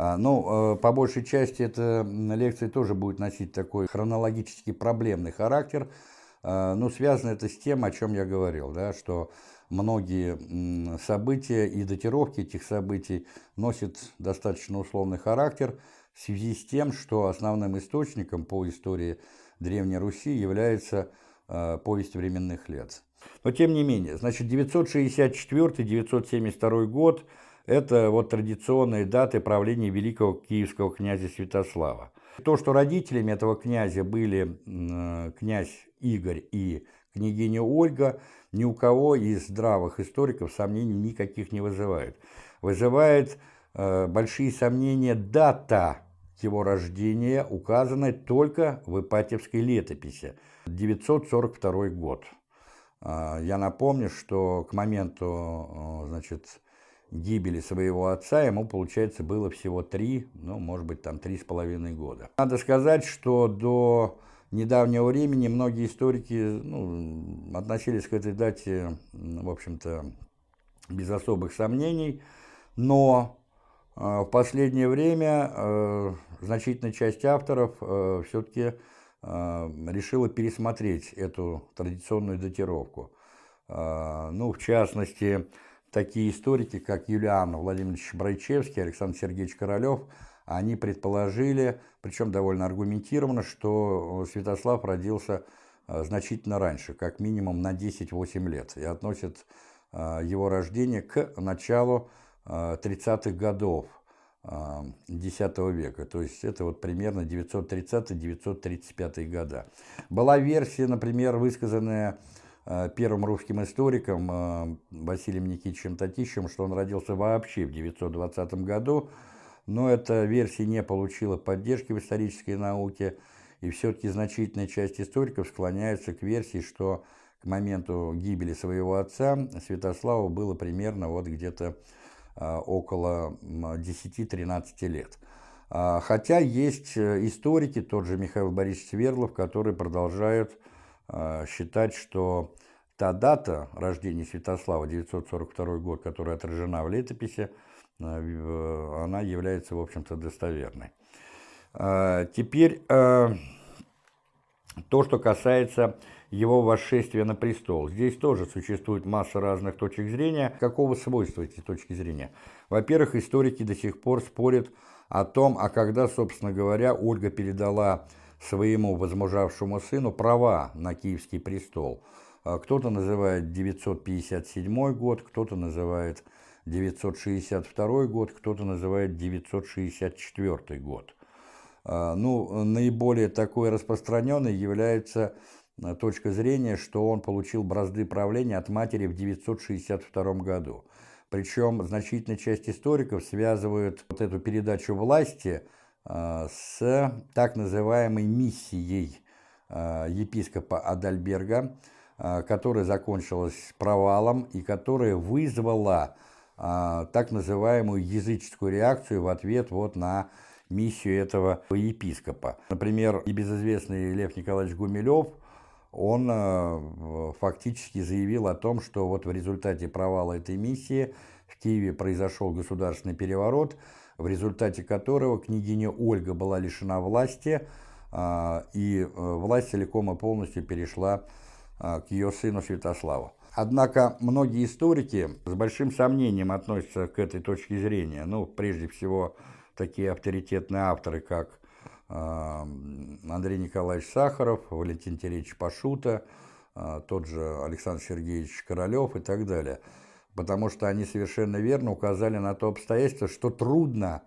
А, ну, по большей части эта лекция тоже будет носить такой хронологически проблемный характер, ну, связано это с тем, о чем я говорил, да, что многие события и датировки этих событий носят достаточно условный характер в связи с тем, что основным источником по истории Древней Руси является э, повесть временных лет. Но тем не менее, значит, 964-972 год – это вот традиционные даты правления великого киевского князя Святослава. То, что родителями этого князя были князь Игорь и княгиня Ольга – ни у кого из здравых историков сомнений никаких не вызывает. Вызывает э, большие сомнения дата его рождения, указанная только в Ипатьевской летописи, 942 год. Э, я напомню, что к моменту значит, гибели своего отца ему, получается, было всего три, ну, может быть, там три с половиной года. Надо сказать, что до недавнего времени многие историки ну, относились к этой дате, в общем-то, без особых сомнений, но э, в последнее время э, значительная часть авторов э, все-таки решила пересмотреть эту традиционную датировку. Ну, в частности, такие историки, как Юлиан Владимирович Брайчевский, Александр Сергеевич Королев – они предположили, причем довольно аргументированно, что Святослав родился э, значительно раньше, как минимум на 10-8 лет, и относят э, его рождение к началу 30-х э, годов X века, то есть это вот примерно 930-935 года. Была версия, например, высказанная первым русским историком Василием Никитичем Татищем, что он родился вообще в 920 году, но эта версия не получила поддержки в исторической науке, и все-таки значительная часть историков склоняется к версии, что к моменту гибели своего отца Святославу было примерно вот где-то а, около 10-13 лет. А, хотя есть э, историки, тот же Михаил Борисович Свердлов, которые продолжают считать, что та дата рождения Святослава, 942 год, которая отражена в летописи, Э, она является, в общем-то, достоверной. Теперь э, то, что касается его восшествия на престол. Здесь тоже существует масса разных точек зрения. Какого свойства эти точки зрения? Во-первых, историки до сих пор спорят о том, а когда, собственно говоря, Ольга передала своему возмужавшему сыну права на киевский престол. А кто-то называет 957 год, кто-то называет 962 год, кто-то называет 964 год. А, ну, наиболее такой распространенной является а, точка зрения, что он получил бразды правления от матери в 962 году. Причем значительная часть историков связывают вот эту передачу власти с так называемой миссией епископа Адальберга, которая закончилась провалом и которая вызвала а, так называемую языческую реакцию в ответ вот на миссию этого епископа. Например, небезызвестный Лев Николаевич Гумилев, он фактически заявил о том, что вот в результате провала этой миссии в Киеве произошел государственный переворот, в результате которого княгиня Ольга была лишена власти, а, и э, власть целиком и полностью перешла а, к ее сыну Святославу. Однако многие историки с большим сомнением относятся к этой точке зрения. Ну, прежде всего, такие авторитетные авторы, как э, Андрей Николаевич Сахаров, Валентин Теречь Пашута, тот же Александр Сергеевич Королев и так далее. Потому что они совершенно верно указали на то обстоятельство, что трудно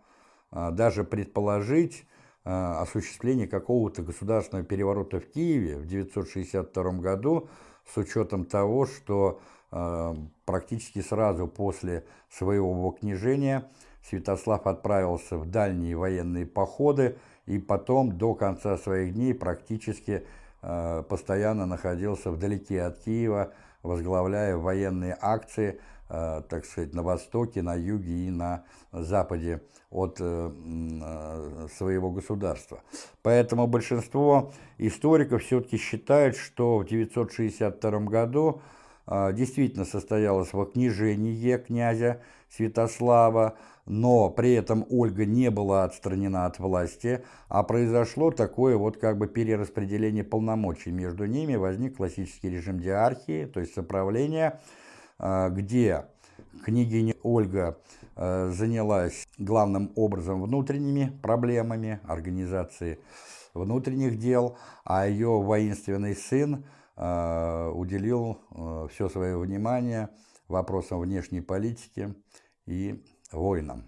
э, даже предположить осуществление какого-то государственного переворота в Киеве в 962 году, с учетом того, что э, практически сразу после своего княжения Святослав отправился в дальние военные походы и потом до конца своих дней практически постоянно находился вдалеке от Киева, возглавляя военные акции, так сказать, на востоке, на юге и на западе от э, э, своего государства. Поэтому большинство историков все-таки считают, что в 962 году действительно состоялось во княжении князя Святослава, но при этом Ольга не была отстранена от власти, а произошло такое вот как бы перераспределение полномочий между ними, возник классический режим диархии, то есть соправления, где княгиня Ольга а, занялась главным образом внутренними проблемами организации внутренних дел, а ее воинственный сын а, уделил все свое внимание вопросам внешней политики и войнам.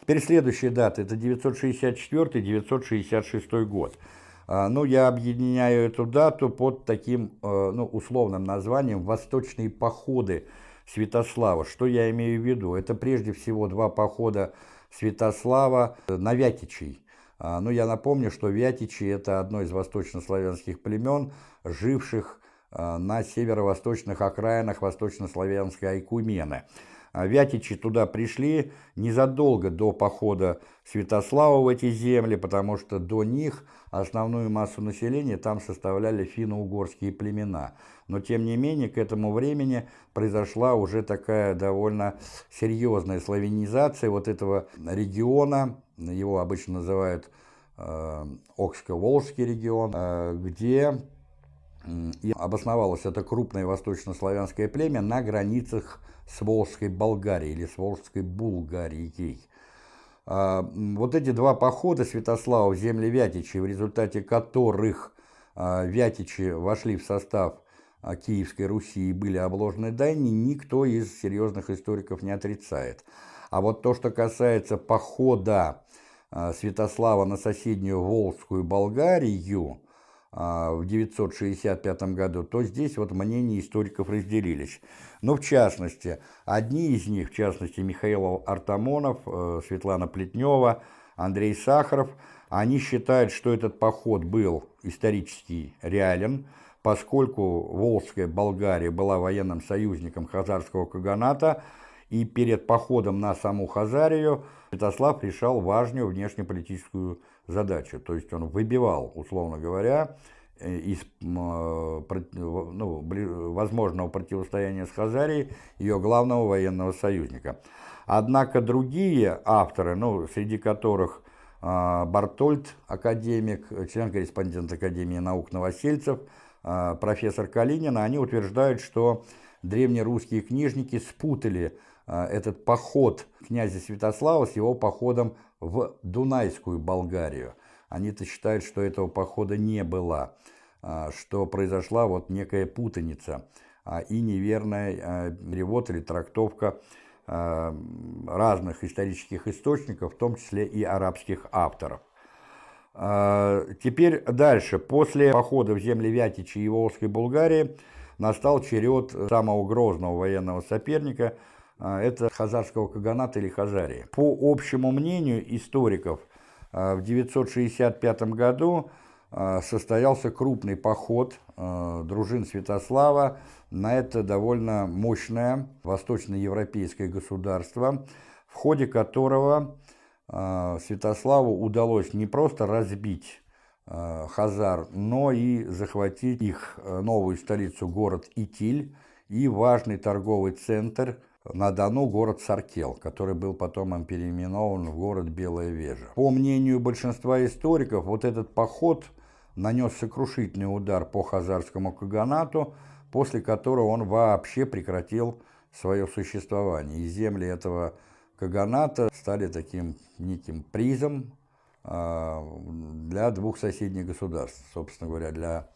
Теперь следующая дата, это 964-966 год. А, ну, я объединяю эту дату под таким, э, ну, условным названием «Восточные походы Святослава». Что я имею в виду? Это прежде всего два похода Святослава на Вятичей. А, ну, я напомню, что Вятичи – это одно из восточнославянских племен, живших а, на северо-восточных окраинах восточнославянской Айкумены. А Вятичи туда пришли незадолго до похода Святослава в эти земли, потому что до них основную массу населения там составляли финно-угорские племена. Но тем не менее к этому времени произошла уже такая довольно серьезная славянизация вот этого региона, его обычно называют э, Окско-Волжский регион, э, где и обосновалось это крупное восточнославянское племя на границах с Волжской Болгарией или с Волжской Булгарией. А, вот эти два похода Святослава в земли Вятичи, в результате которых а, Вятичи вошли в состав а, Киевской Руси и были обложены дани, никто из серьезных историков не отрицает. А вот то, что касается похода Святослава на соседнюю Волжскую Болгарию, в 965 году, то здесь вот мнения историков разделились. Но в частности, одни из них, в частности Михаил Артамонов, э, Светлана Плетнева, Андрей Сахаров, они считают, что этот поход был исторически реален, поскольку Волжская Болгария была военным союзником Хазарского Каганата, и перед походом на саму Хазарию Святослав решал важную внешнеполитическую. То есть он выбивал, условно говоря, э, из ну, возможного противостояния с Хазарией ее главного военного союзника. Однако другие авторы, ну, среди которых а, Бартольд, академик, член-корреспондент Академии наук Новосельцев, а, профессор Калинина, они утверждают, что древнерусские книжники спутали а, этот поход князя Святослава с его походом в Дунайскую Болгарию. Они-то считают, что этого похода не было, а, что произошла вот некая путаница а, и неверная перевод или трактовка разных исторических источников, в том числе и арабских авторов. Теперь дальше. После похода в земли Вятичи и Волжской Болгарии настал черед самого грозного военного соперника – а, это Хазарского Каганата или Хазарии. По общему мнению историков, а, в 965 году а, состоялся крупный поход дружин Святослава на это довольно мощное восточноевропейское государство, в ходе которого Святославу удалось не просто разбить Хазар, но и захватить их новую столицу, город Итиль, и важный торговый центр на Дону город Саркел, который был потом переименован в город Белая Вежа. По мнению большинства историков, вот этот поход нанес сокрушительный удар по хазарскому каганату, после которого он вообще прекратил свое существование. И земли этого каганата стали таким неким призом для двух соседних государств, собственно говоря, для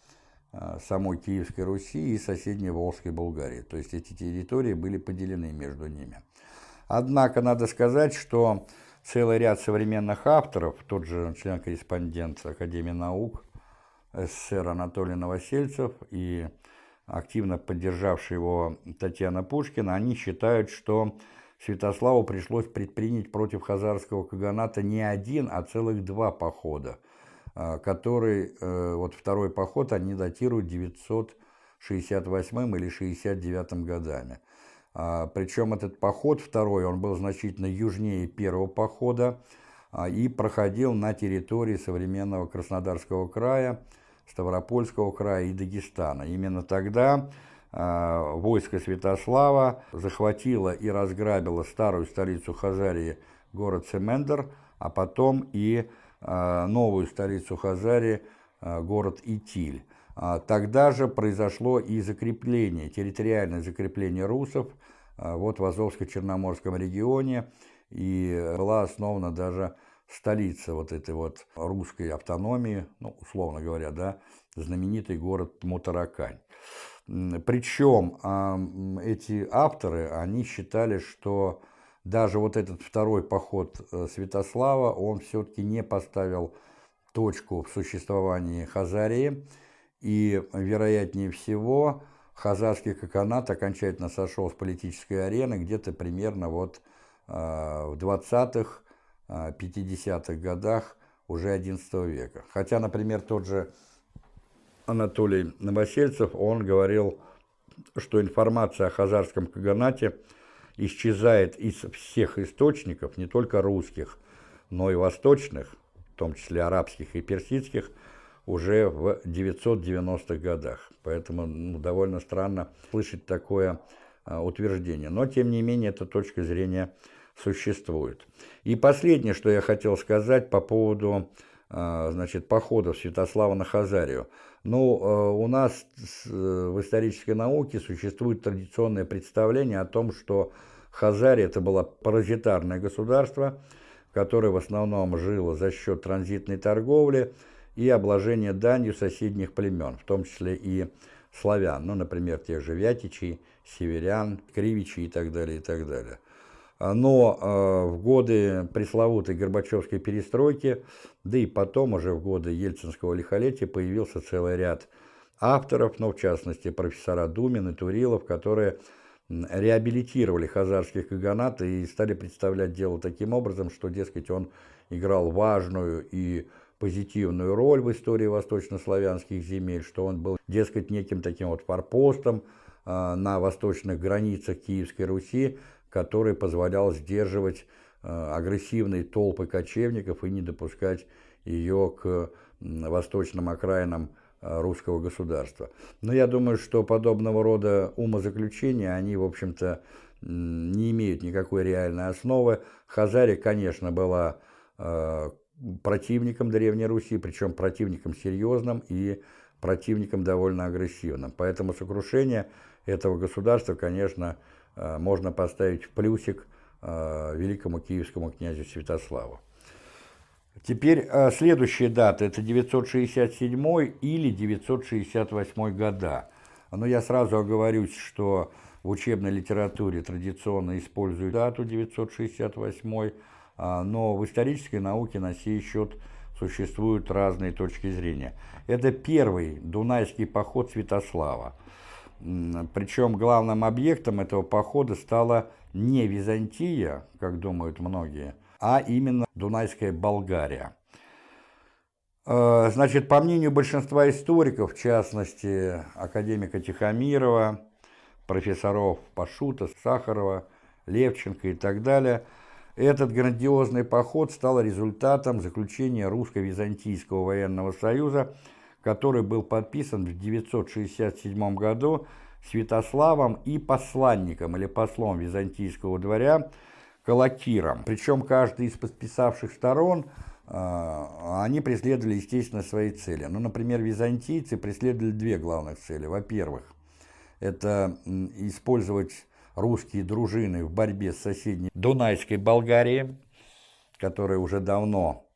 а, самой Киевской Руси и соседней Волжской Болгарии. То есть эти территории были поделены между ними. Однако надо сказать, что целый ряд современных авторов, тот же член-корреспондент Академии наук СССР Анатолий Новосельцев и активно поддержавший его Татьяна Пушкина, они считают, что Святославу пришлось предпринять против хазарского каганата не один, а целых два похода – а, который, э, вот второй поход, они датируют 968 или 69 годами. А, Причем этот поход второй, он был значительно южнее первого похода а, и проходил на территории современного Краснодарского края, Ставропольского края и Дагестана. Именно тогда войско Святослава захватило и разграбило старую столицу Хазарии, город Семендер, а потом и новую столицу Хазарии, город Итиль. Тогда же произошло и закрепление, территориальное закрепление русов вот в Азовско-Черноморском регионе, и была основана даже столица вот этой вот русской автономии, ну, условно говоря, да, знаменитый город Мутаракань. Причем эти авторы, они считали, что даже вот этот второй поход э, Святослава, он все-таки не поставил точку в существовании Хазарии, и, вероятнее всего, хазарский коконат окончательно сошел с политической арены где-то примерно вот э, в 20-х, 50-х годах уже XI века. Хотя, например, тот же Анатолий Новосельцев, он говорил, что информация о хазарском каганате исчезает из всех источников, не только русских, но и восточных, в том числе арабских и персидских, уже в 990-х годах. Поэтому ну, довольно странно слышать такое а, утверждение. Но, тем не менее, эта точка зрения существует. И последнее, что я хотел сказать по поводу а, значит, походов Святослава на Хазарию. Ну, а, у нас в исторической науке существует традиционное представление о том, что Хазария это было паразитарное государство, которое в основном жило за счет транзитной торговли и обложения данью соседних племен, в том числе и славян, ну, например, тех же вятичей, северян, кривичей и так далее, и так далее. Но э, в годы пресловутой Горбачевской перестройки, да и потом уже в годы ельцинского лихолетия появился целый ряд авторов, ну, в частности, профессора Думин и Турилов, которые реабилитировали хазарских каганат и стали представлять дело таким образом, что, дескать, он играл важную и позитивную роль в истории восточнославянских земель, что он был, дескать, неким таким вот форпостом э, на восточных границах Киевской Руси, который позволял сдерживать э, агрессивные толпы кочевников и не допускать ее к восточным окраинам э, русского государства. Но я думаю, что подобного рода умозаключения, они, в общем-то, не имеют никакой реальной основы. Хазария, конечно, была э, противником Древней Руси, причем противником серьезным и противником довольно агрессивным. Поэтому сокрушение этого государства, конечно, можно поставить плюсик э, великому киевскому князю Святославу. Теперь э, следующая дата – это 967 или 968 года. Но я сразу оговорюсь, что в учебной литературе традиционно используют дату 968, но в исторической науке на сей счет существуют разные точки зрения. Это первый Дунайский поход Святослава. Причем главным объектом этого похода стала не Византия, как думают многие, а именно Дунайская Болгария. Э, значит, по мнению большинства историков, в частности, академика Тихомирова, профессоров Пашута, Сахарова, Левченко и так далее, этот грандиозный поход стал результатом заключения русско-византийского военного союза который был подписан в 967 году Святославом и посланником или послом византийского дворя Калакиром. Причем каждый из подписавших сторон э, они преследовали, естественно, свои цели. Ну, например, византийцы преследовали две главных цели. Во-первых, это использовать русские дружины в борьбе с соседней Дунайской Болгарией, которая уже давно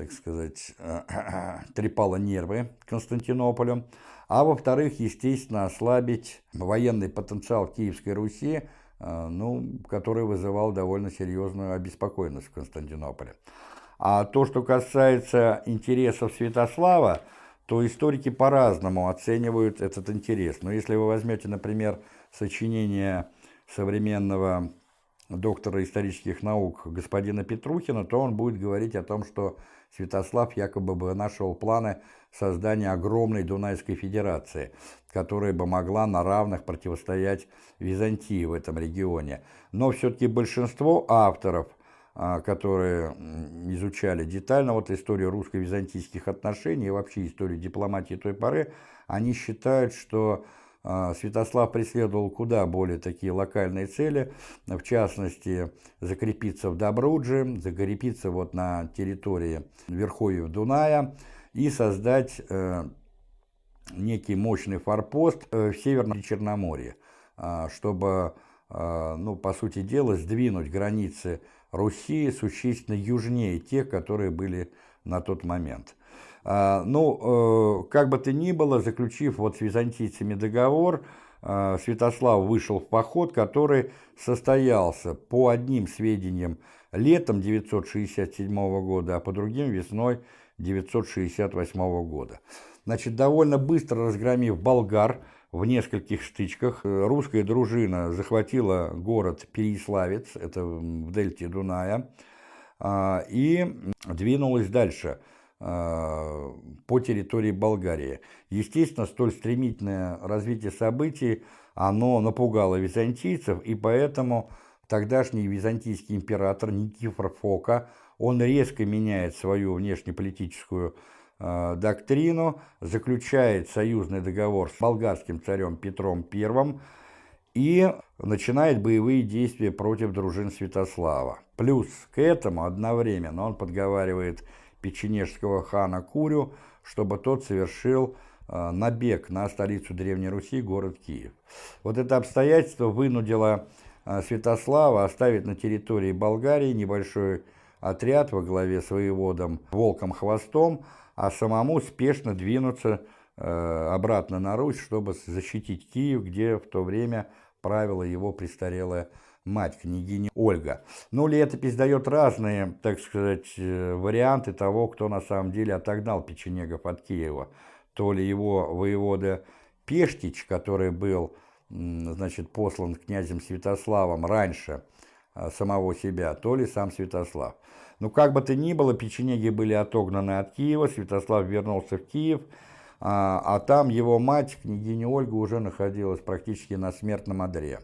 так сказать, трепала нервы Константинополю, а во-вторых, естественно, ослабить военный потенциал Киевской Руси, э, ну, который вызывал довольно серьезную обеспокоенность в Константинополе. А то, что касается интересов Святослава, то историки по-разному оценивают этот интерес. Но если вы возьмете, например, сочинение современного доктора исторических наук господина Петрухина, то он будет говорить о том, что Святослав якобы бы нашел планы создания огромной Дунайской Федерации, которая бы могла на равных противостоять Византии в этом регионе. Но все-таки большинство авторов, а, которые изучали детально вот историю русско-византийских отношений и вообще историю дипломатии той поры, они считают, что Святослав преследовал куда более такие локальные цели, в частности, закрепиться в Добрудже, закрепиться вот на территории Верховьев Дуная и создать э, некий мощный форпост э, в Северном Черноморье, а, чтобы, а, ну, по сути дела, сдвинуть границы Руси существенно южнее тех, которые были на тот момент. А, ну, э, как бы то ни было, заключив вот с византийцами договор, э, Святослав вышел в поход, который состоялся по одним сведениям летом 967 года, а по другим весной 968 года. Значит, довольно быстро разгромив болгар в нескольких стычках, э, русская дружина захватила город Переиславец, это в дельте Дуная, а, и двинулась дальше – по территории Болгарии. Естественно, столь стремительное развитие событий, оно напугало византийцев, и поэтому тогдашний византийский император Никифор Фока, он резко меняет свою внешнеполитическую э, доктрину, заключает союзный договор с болгарским царем Петром I и начинает боевые действия против дружин Святослава. Плюс к этому одновременно он подговаривает печенежского хана Курю, чтобы тот совершил э, набег на столицу Древней Руси, город Киев. Вот это обстоятельство вынудило э, Святослава оставить на территории Болгарии небольшой отряд во главе с воеводом Волком Хвостом, а самому спешно двинуться э, обратно на Русь, чтобы защитить Киев, где в то время правила его престарелая мать княгини Ольга. Но летопись дает разные, так сказать, э, варианты того, кто на самом деле отогнал печенегов от Киева. То ли его воевода Пештич, который был, значит, послан князем Святославом раньше э, самого себя, то ли сам Святослав. Но как бы то ни было, печенеги были отогнаны от Киева, Святослав вернулся в Киев, а, а там его мать, княгиня Ольга, уже находилась практически на смертном одре.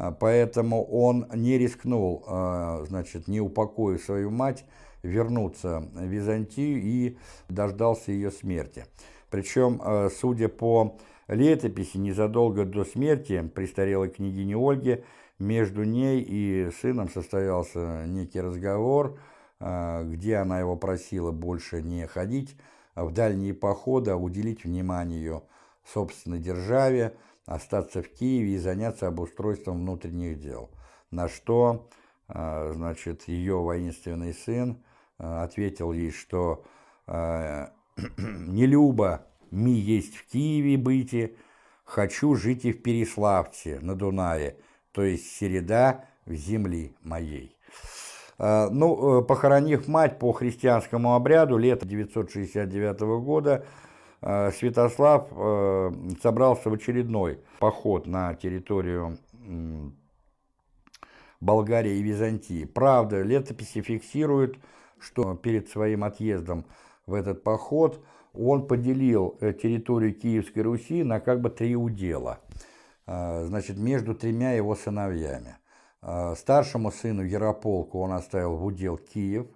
А, поэтому он не рискнул, а, значит, не упокоив свою мать, вернуться в Византию и дождался ее смерти. Причем, а, судя по летописи, незадолго до смерти престарелой княгини Ольги между ней и сыном состоялся некий разговор, где она его просила больше не ходить в дальние походы, а уделить внимание ее собственной державе, остаться в Киеве и заняться обустройством внутренних дел. На что, а, значит, ее воинственный сын а, ответил ей, что а, «Не люба ми есть в Киеве быти, хочу жить и в Переславце на Дунае, то есть середа в земли моей». Ну, э, похоронив мать по христианскому обряду лета 969 года, Э, Святослав э, собрался в очередной поход на территорию Болгарии и Византии. Правда, летописи фиксируют, что перед своим отъездом в этот поход он поделил э, территорию Киевской Руси на как бы три удела, значит, между тремя его сыновьями. Старшему сыну Ярополку он оставил в удел Киев,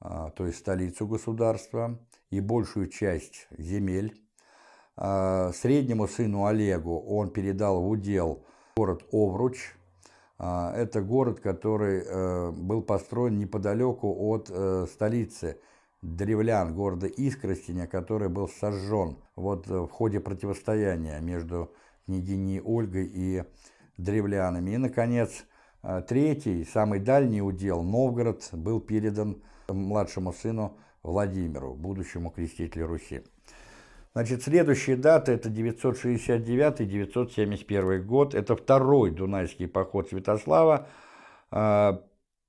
то есть столицу государства и большую часть земель. А, среднему сыну Олегу он передал в удел город Овруч. А, это город, который э, был построен неподалеку от э, столицы древлян, города Искростеня, который был сожжен вот э, в ходе противостояния между княгиней Ольгой и древлянами. И, наконец, третий, самый дальний удел, Новгород, был передан младшему сыну Владимиру, будущему крестителю Руси. Значит, следующие даты – это 969-971 год. Это второй Дунайский поход Святослава. А,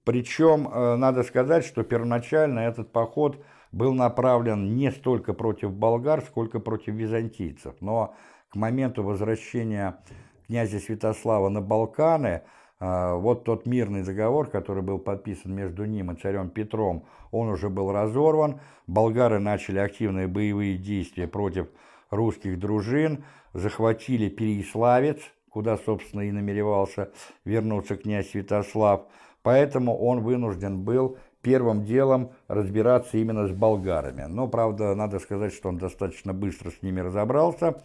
Причем, э, надо сказать, что первоначально этот поход был направлен не столько против болгар, сколько против византийцев. Но к моменту возвращения князя Святослава на Балканы – вот тот мирный договор, который был подписан между ним и царем Петром, он уже был разорван. Болгары начали активные боевые действия против русских дружин, захватили Переиславец, куда, собственно, и намеревался вернуться князь Святослав. Поэтому он вынужден был первым делом разбираться именно с болгарами. Но, правда, надо сказать, что он достаточно быстро с ними разобрался.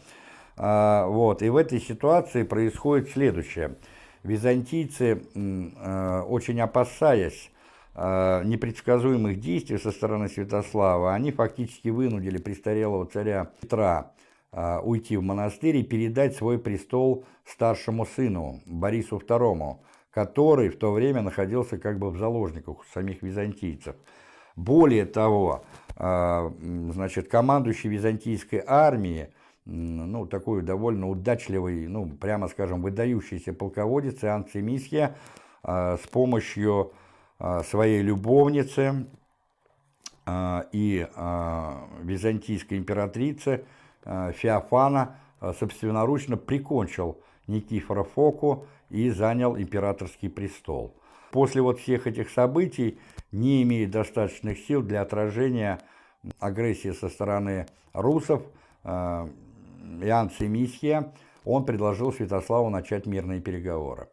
А, вот, и в этой ситуации происходит следующее. Византийцы, э, очень опасаясь э, непредсказуемых действий со стороны Святослава, они фактически вынудили престарелого царя Петра э, уйти в монастырь и передать свой престол старшему сыну Борису II, который в то время находился как бы в заложниках у самих византийцев. Более того, значит, командующий византийской армией ну, такой довольно удачливый, ну, прямо скажем, выдающийся полководец Иоанн Цимисхия э, с помощью э, своей любовницы э, и византийской императрицы Феофана собственноручно прикончил Никифора Фоку и занял императорский престол. После вот всех этих событий, не имея достаточных сил для отражения агрессии со стороны русов, Иоанн Семисхия, он предложил Святославу начать мирные переговоры.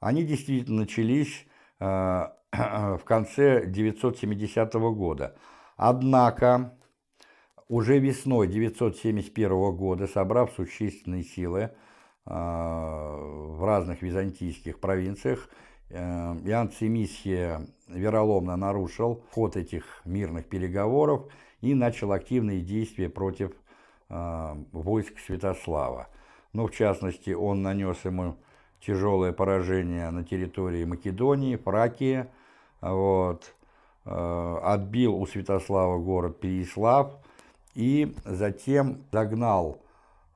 Они действительно начались э, в конце 970 года. Однако уже весной 971 года, собрав существенные силы э, в разных византийских провинциях, э, Иоанн Цимисхия вероломно нарушил ход этих мирных переговоров и начал активные действия против войск Святослава. Ну, в частности, он нанес ему тяжелое поражение на территории Македонии, Фракии, вот, а, отбил у Святослава город Переслав и затем загнал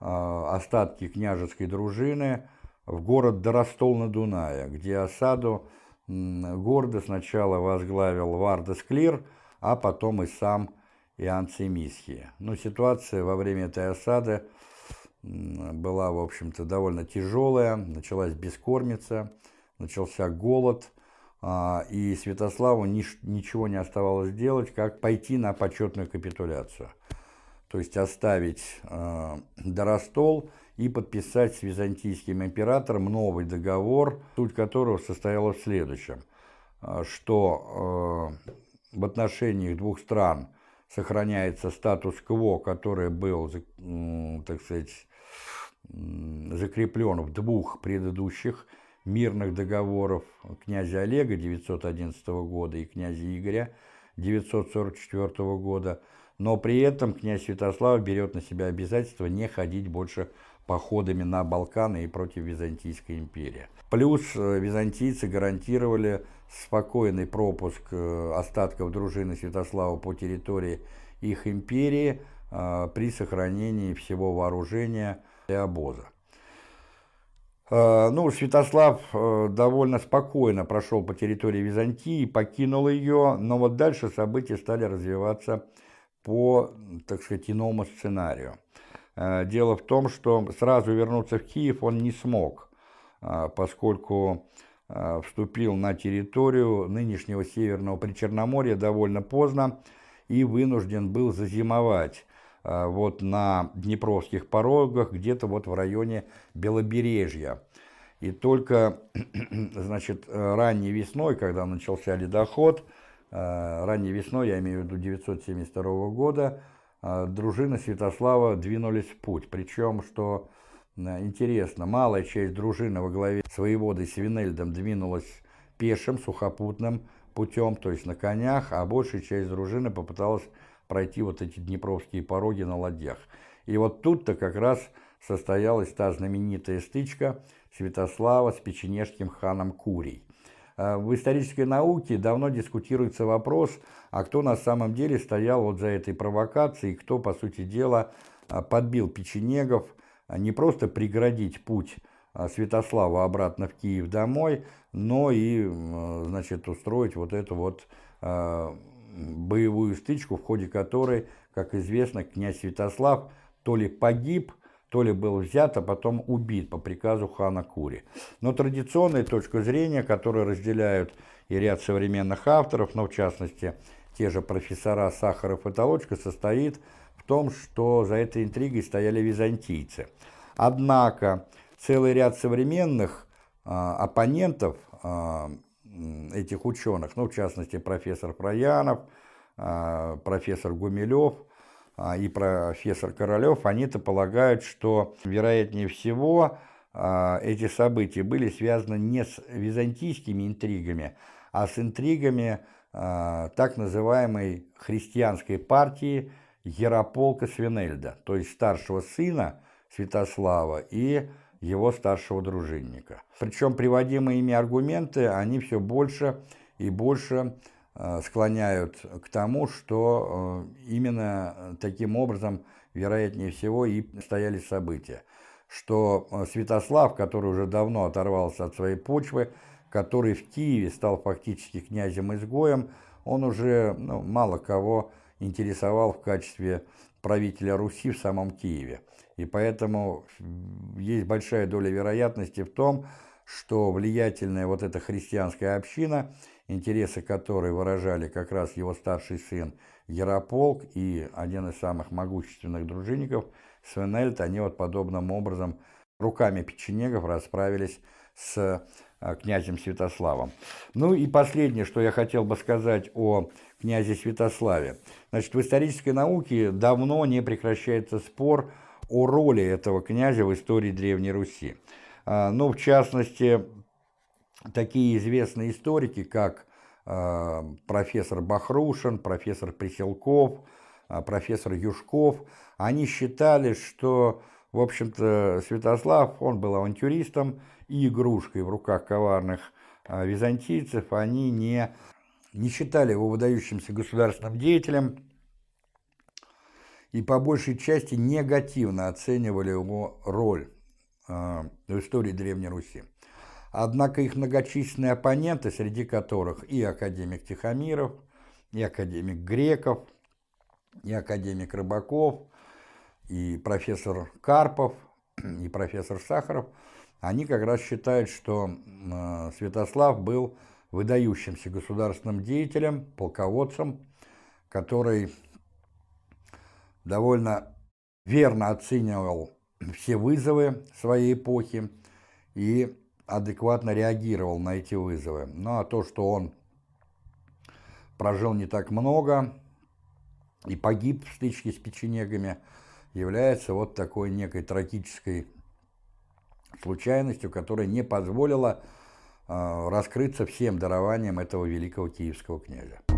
а, остатки княжеской дружины в город Доростол на Дунае, где осаду города сначала возглавил Вардас Клир, а потом и сам и Анцимисхи. Но ситуация во время этой осады была, в общем-то, довольно тяжелая. Началась бескормица, начался голод, а, и Святославу ничего не оставалось делать, как пойти на почетную капитуляцию. То есть оставить э, Доростол и подписать с византийским императором новый договор, суть которого состояла в следующем, что э, в отношениях двух стран – сохраняется статус-кво, который был, так сказать, закреплен в двух предыдущих мирных договоров князя Олега 911 года и князя Игоря 944 года, но при этом князь Святослав берет на себя обязательство не ходить больше походами на Балканы и против Византийской империи. Плюс э, византийцы гарантировали спокойный пропуск э, остатков дружины Святослава по территории их империи э, при сохранении всего вооружения и обоза. Ну, Святослав довольно спокойно прошел по территории Византии, покинул ее, но вот дальше события стали развиваться по, так сказать, иному сценарию. Э, дело в том, что сразу вернуться в Киев он не смог, э, поскольку э, вступил на территорию нынешнего Северного Причерноморья довольно поздно и вынужден был зазимовать вот на Днепровских порогах, где-то вот в районе Белобережья. И только, значит, ранней весной, когда начался ледоход, ранней весной, я имею в виду 972 года, а, дружины Святослава двинулись в путь. Причем, что интересно, малая часть дружины во главе с воеводой Свинельдом двинулась пешим, сухопутным путем, то есть на конях, а большая часть дружины попыталась пройти вот эти днепровские пороги на ладьях. И вот тут-то как раз состоялась та знаменитая стычка Святослава с печенежским ханом Курий. А, в исторической науке давно дискутируется вопрос, а кто на самом деле стоял вот за этой провокацией, кто, по сути дела, а, подбил печенегов не просто преградить путь Святослава обратно в Киев домой, но и, значит, устроить вот эту вот боевую стычку, в ходе которой, как известно, князь Святослав то ли погиб, то ли был взят, а потом убит по приказу хана Кури. Но традиционная точка зрения, которую разделяют и ряд современных авторов, но в частности те же профессора Сахаров и Толочка, состоит в том, что за этой интригой стояли византийцы. Однако целый ряд современных а, оппонентов а, этих ученых, ну, в частности, профессор Проянов, а, профессор Гумилев, и профессор Королев, они-то полагают, что, вероятнее всего, эти события были связаны не с византийскими интригами, а с интригами так называемой христианской партии Ярополка Свинельда, то есть старшего сына Святослава и его старшего дружинника. Причем приводимые ими аргументы, они все больше и больше э, склоняют к тому, что э, именно таким образом, вероятнее всего, и стояли события. Что э, Святослав, который уже давно оторвался от своей почвы, который в Киеве стал фактически князем-изгоем, он уже ну, мало кого интересовал в качестве правителя Руси в самом Киеве. И поэтому есть большая доля вероятности в том, что влиятельная вот эта христианская община, интересы которой выражали как раз его старший сын Ярополк и один из самых могущественных дружинников Свенельт, они вот подобным образом руками печенегов расправились с а, князем Святославом. Ну и последнее, что я хотел бы сказать о князе Святославе. Значит, в исторической науке давно не прекращается спор о роли этого князя в истории Древней Руси. А, ну, в частности, такие известные историки, как а, профессор Бахрушин, профессор Приселков, а, профессор Юшков, они считали, что, в общем-то, Святослав, он был авантюристом и игрушкой в руках коварных византийцев, они не, не считали его выдающимся государственным деятелем, и по большей части негативно оценивали его роль э, в истории Древней Руси. Однако их многочисленные оппоненты, среди которых и академик Тихомиров, и академик Греков, и академик Рыбаков, и профессор Карпов, и профессор Сахаров, они как раз считают, что э, Святослав был выдающимся государственным деятелем, полководцем, который довольно верно оценивал все вызовы своей эпохи и адекватно реагировал на эти вызовы. Ну а то, что он прожил не так много и погиб в стычке с печенегами, является вот такой некой трагической случайностью, которая не позволила раскрыться всем дарованиям этого великого киевского князя.